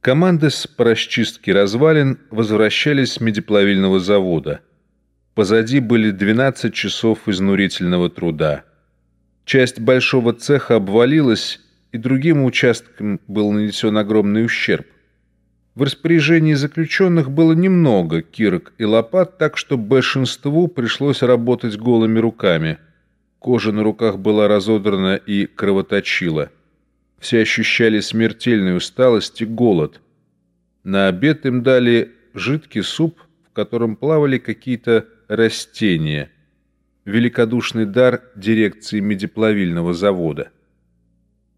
Команды с по расчистке развалин возвращались с медиплавильного завода. Позади были 12 часов изнурительного труда. Часть большого цеха обвалилась, и другим участкам был нанесен огромный ущерб. В распоряжении заключенных было немного кирок и лопат, так что большинству пришлось работать голыми руками. Кожа на руках была разодрана и кровоточила. Все ощущали смертельную усталость и голод. На обед им дали жидкий суп, в котором плавали какие-то растения. Великодушный дар дирекции медиплавильного завода.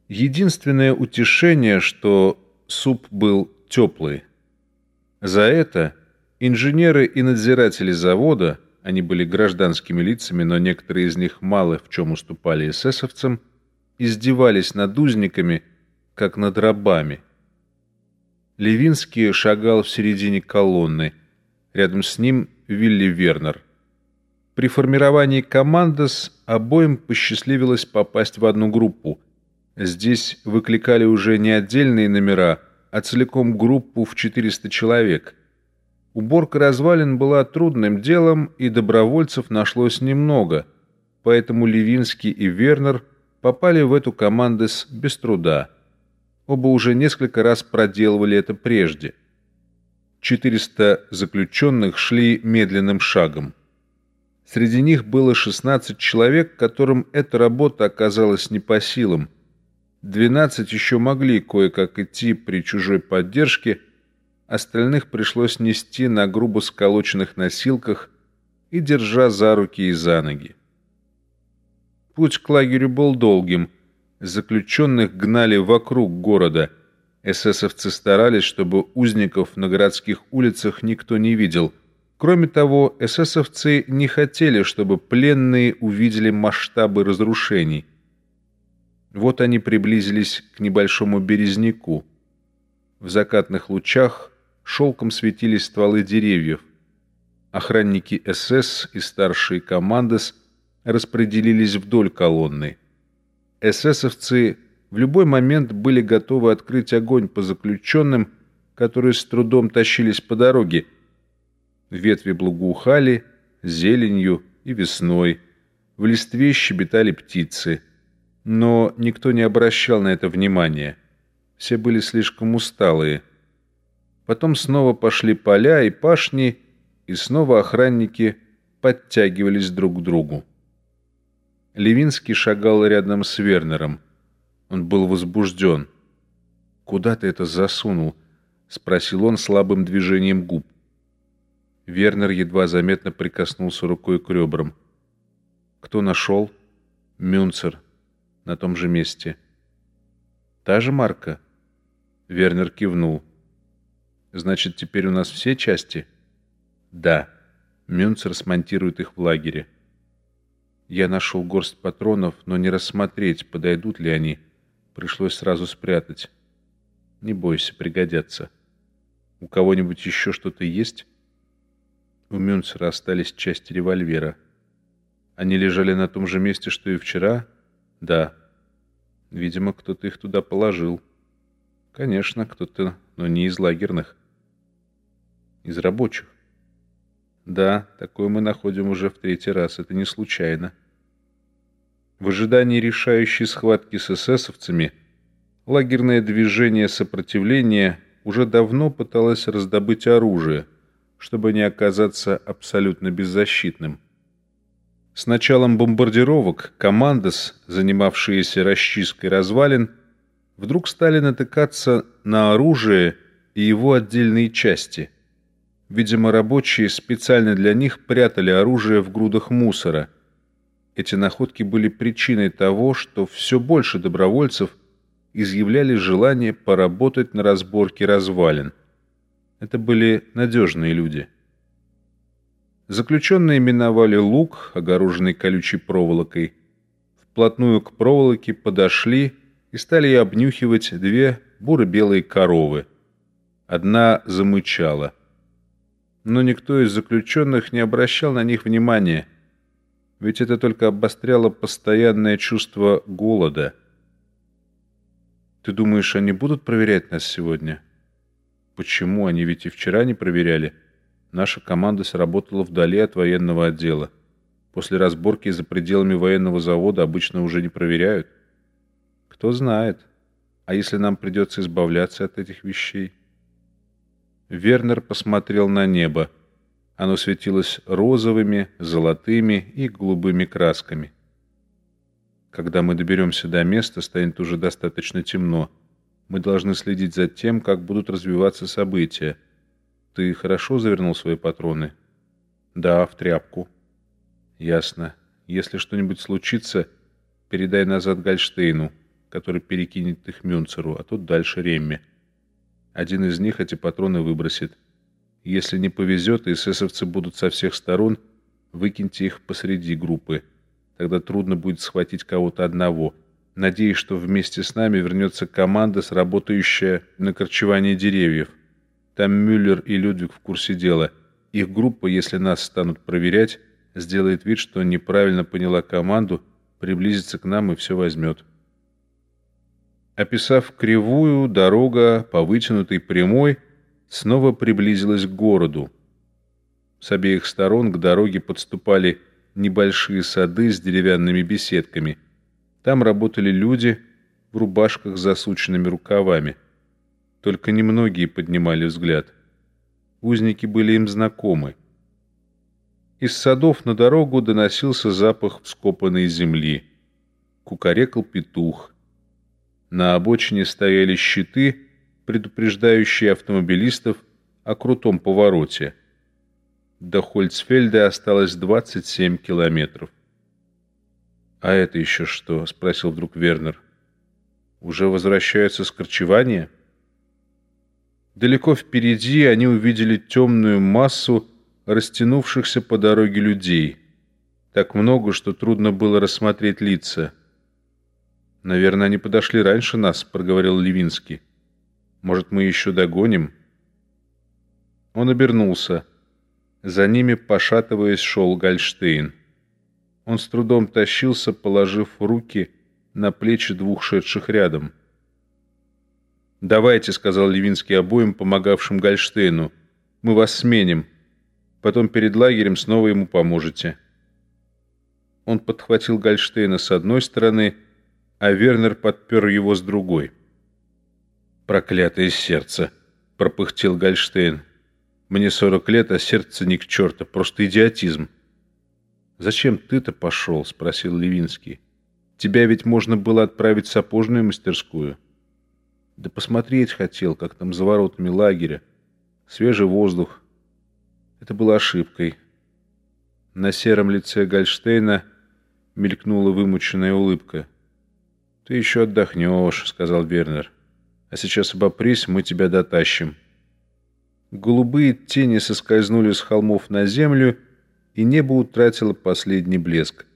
Единственное утешение, что суп был теплый. За это инженеры и надзиратели завода, они были гражданскими лицами, но некоторые из них мало в чем уступали эсэсовцам, издевались над узниками, как над рабами. Левинский шагал в середине колонны. Рядом с ним Вилли Вернер. При формировании командос обоим посчастливилось попасть в одну группу. Здесь выкликали уже не отдельные номера, а целиком группу в 400 человек. Уборка развалин была трудным делом, и добровольцев нашлось немного, поэтому Левинский и Вернер попали в эту команду с без труда. Оба уже несколько раз проделывали это прежде. 400 заключенных шли медленным шагом. Среди них было 16 человек, которым эта работа оказалась не по силам – Двенадцать еще могли кое-как идти при чужой поддержке, остальных пришлось нести на грубо сколоченных носилках и держа за руки и за ноги. Путь к лагерю был долгим, заключенных гнали вокруг города. Эсэсовцы старались, чтобы узников на городских улицах никто не видел. Кроме того, эсэсовцы не хотели, чтобы пленные увидели масштабы разрушений. Вот они приблизились к небольшому березняку. В закатных лучах шелком светились стволы деревьев. Охранники СС и старшие командос распределились вдоль колонны. ССовцы в любой момент были готовы открыть огонь по заключенным, которые с трудом тащились по дороге. Ветви благоухали зеленью и весной. В листве щебетали птицы — но никто не обращал на это внимания. Все были слишком усталые. Потом снова пошли поля и пашни, и снова охранники подтягивались друг к другу. Левинский шагал рядом с Вернером. Он был возбужден. «Куда ты это засунул?» — спросил он слабым движением губ. Вернер едва заметно прикоснулся рукой к ребрам. «Кто нашел?» «Мюнцер», на том же месте. «Та же марка?» Вернер кивнул. «Значит, теперь у нас все части?» «Да. Мюнцер смонтирует их в лагере». Я нашел горсть патронов, но не рассмотреть, подойдут ли они. Пришлось сразу спрятать. Не бойся, пригодятся. У кого-нибудь еще что-то есть? У Мюнцера остались части револьвера. Они лежали на том же месте, что и вчера, да. Видимо, кто-то их туда положил. Конечно, кто-то, но не из лагерных. Из рабочих. Да, такое мы находим уже в третий раз. Это не случайно. В ожидании решающей схватки с эсэсовцами лагерное движение сопротивления уже давно пыталось раздобыть оружие, чтобы не оказаться абсолютно беззащитным. С началом бомбардировок командос, занимавшиеся расчисткой развалин, вдруг стали натыкаться на оружие и его отдельные части. Видимо, рабочие специально для них прятали оружие в грудах мусора. Эти находки были причиной того, что все больше добровольцев изъявляли желание поработать на разборке развалин. Это были надежные люди. Заключенные миновали луг, огороженный колючей проволокой. Вплотную к проволоке подошли и стали обнюхивать две буро-белые коровы. Одна замычала. Но никто из заключенных не обращал на них внимания, ведь это только обостряло постоянное чувство голода. «Ты думаешь, они будут проверять нас сегодня?» почему? Они ведь и вчера не проверяли. Наша команда сработала вдали от военного отдела. После разборки за пределами военного завода обычно уже не проверяют. Кто знает. А если нам придется избавляться от этих вещей? Вернер посмотрел на небо. Оно светилось розовыми, золотыми и голубыми красками. Когда мы доберемся до места, станет уже достаточно темно. Мы должны следить за тем, как будут развиваться события. Ты хорошо завернул свои патроны? Да, в тряпку. Ясно. Если что-нибудь случится, передай назад Гальштейну, который перекинет их Мюнцеру, а тот дальше Ремме. Один из них эти патроны выбросит. Если не повезет, и эсэсовцы будут со всех сторон, выкиньте их посреди группы. Тогда трудно будет схватить кого-то одного. Надеюсь, что вместе с нами вернется команда, сработающая на корчевании деревьев. Там Мюллер и Людвиг в курсе дела. Их группа, если нас станут проверять, сделает вид, что неправильно поняла команду, приблизится к нам и все возьмет. Описав кривую, дорога по вытянутой прямой снова приблизилась к городу. С обеих сторон к дороге подступали небольшие сады с деревянными беседками. Там работали люди в рубашках с засученными рукавами. Только немногие поднимали взгляд. Узники были им знакомы. Из садов на дорогу доносился запах вскопанной земли. Кукарекал петух. На обочине стояли щиты, предупреждающие автомобилистов о крутом повороте. До Хольцфельда осталось 27 километров. «А это еще что?» — спросил вдруг Вернер. «Уже возвращаются с корчевания?» Далеко впереди они увидели темную массу растянувшихся по дороге людей. Так много, что трудно было рассмотреть лица. «Наверное, они подошли раньше нас», — проговорил Левинский. «Может, мы еще догоним?» Он обернулся. За ними, пошатываясь, шел Гальштейн. Он с трудом тащился, положив руки на плечи двух шедших рядом. «Давайте», — сказал Левинский обоим, помогавшим Гальштейну, — «мы вас сменим. Потом перед лагерем снова ему поможете». Он подхватил Гальштейна с одной стороны, а Вернер подпер его с другой. «Проклятое сердце!» — пропыхтел Гальштейн. Мне сорок лет, а сердце ни к черту, просто идиотизм. «Зачем ты-то пошел?» — спросил Левинский. «Тебя ведь можно было отправить в сапожную мастерскую». «Да посмотреть хотел, как там за воротами лагеря. Свежий воздух. Это было ошибкой». На сером лице Гальштейна мелькнула вымученная улыбка. «Ты еще отдохнешь», — сказал Вернер. «А сейчас обопрись, мы тебя дотащим». Голубые тени соскользнули с холмов на землю, и небо утратило последний блеск.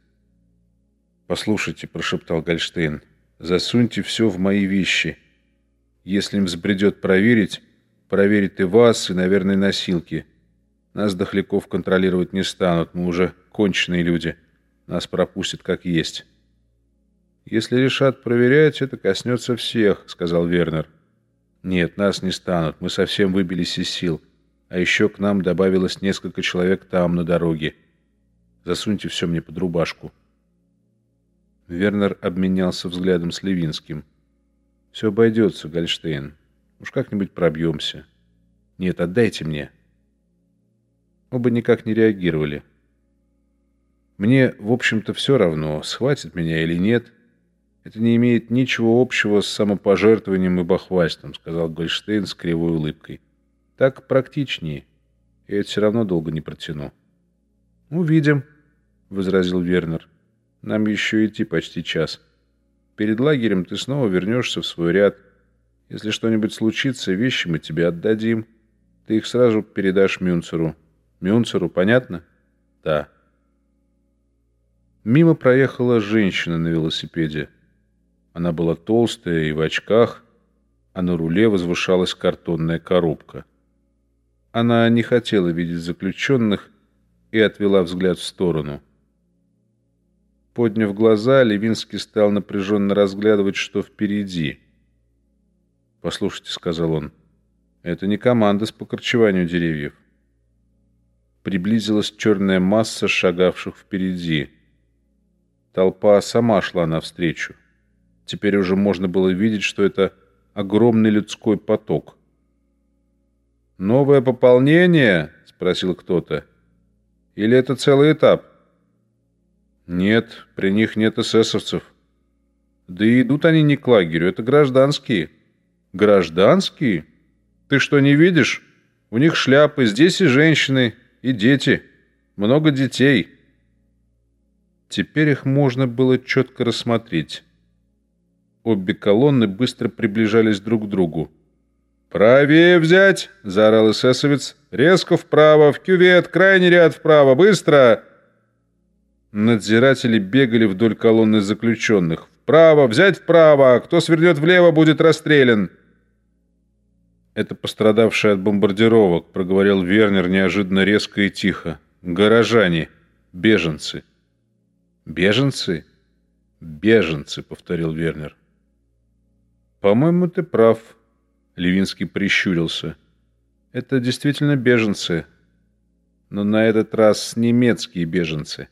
«Послушайте», — прошептал Гольштейн, — «засуньте все в мои вещи. Если им взбредет проверить, проверит и вас, и, наверное, носилки. Нас, дохляков, контролировать не станут, мы уже конченые люди. Нас пропустят как есть». «Если решат проверять, это коснется всех», — сказал Вернер. Нет, нас не станут, мы совсем выбились из сил. А еще к нам добавилось несколько человек там, на дороге. Засуньте все мне под рубашку. Вернер обменялся взглядом с Левинским. «Все обойдется, Гольштейн. Уж как-нибудь пробьемся. Нет, отдайте мне». Оба никак не реагировали. Мне, в общем-то, все равно, схватит меня или нет. «Это не имеет ничего общего с самопожертвованием и бахвальством», сказал Гольштейн с кривой улыбкой. «Так практичнее. Я это все равно долго не протяну». «Увидим», — возразил Вернер. «Нам еще идти почти час. Перед лагерем ты снова вернешься в свой ряд. Если что-нибудь случится, вещи мы тебе отдадим. Ты их сразу передашь Мюнцеру. Мюнцеру, понятно?» «Да». Мимо проехала женщина на велосипеде. Она была толстая и в очках, а на руле возвышалась картонная коробка. Она не хотела видеть заключенных и отвела взгляд в сторону. Подняв глаза, Левинский стал напряженно разглядывать, что впереди. «Послушайте», — сказал он, — Это не команда с покорчеванию деревьев. Приблизилась черная масса шагавших впереди. Толпа сама шла навстречу. Теперь уже можно было видеть, что это огромный людской поток. «Новое пополнение?» — спросил кто-то. «Или это целый этап?» «Нет, при них нет эсэсовцев. Да и идут они не к лагерю, это гражданские». «Гражданские? Ты что, не видишь? У них шляпы, здесь и женщины, и дети. Много детей». Теперь их можно было четко рассмотреть. Обе колонны быстро приближались друг к другу. «Правее взять!» — заорал эсэсовец. «Резко вправо, в кювет, крайний ряд вправо, быстро!» Надзиратели бегали вдоль колонны заключенных. «Вправо, взять вправо! Кто свернет влево, будет расстрелян!» «Это пострадавшие от бомбардировок», — проговорил Вернер неожиданно резко и тихо. «Горожане, беженцы». «Беженцы?» «Беженцы», — повторил Вернер. «По-моему, ты прав», — Левинский прищурился. «Это действительно беженцы, но на этот раз немецкие беженцы».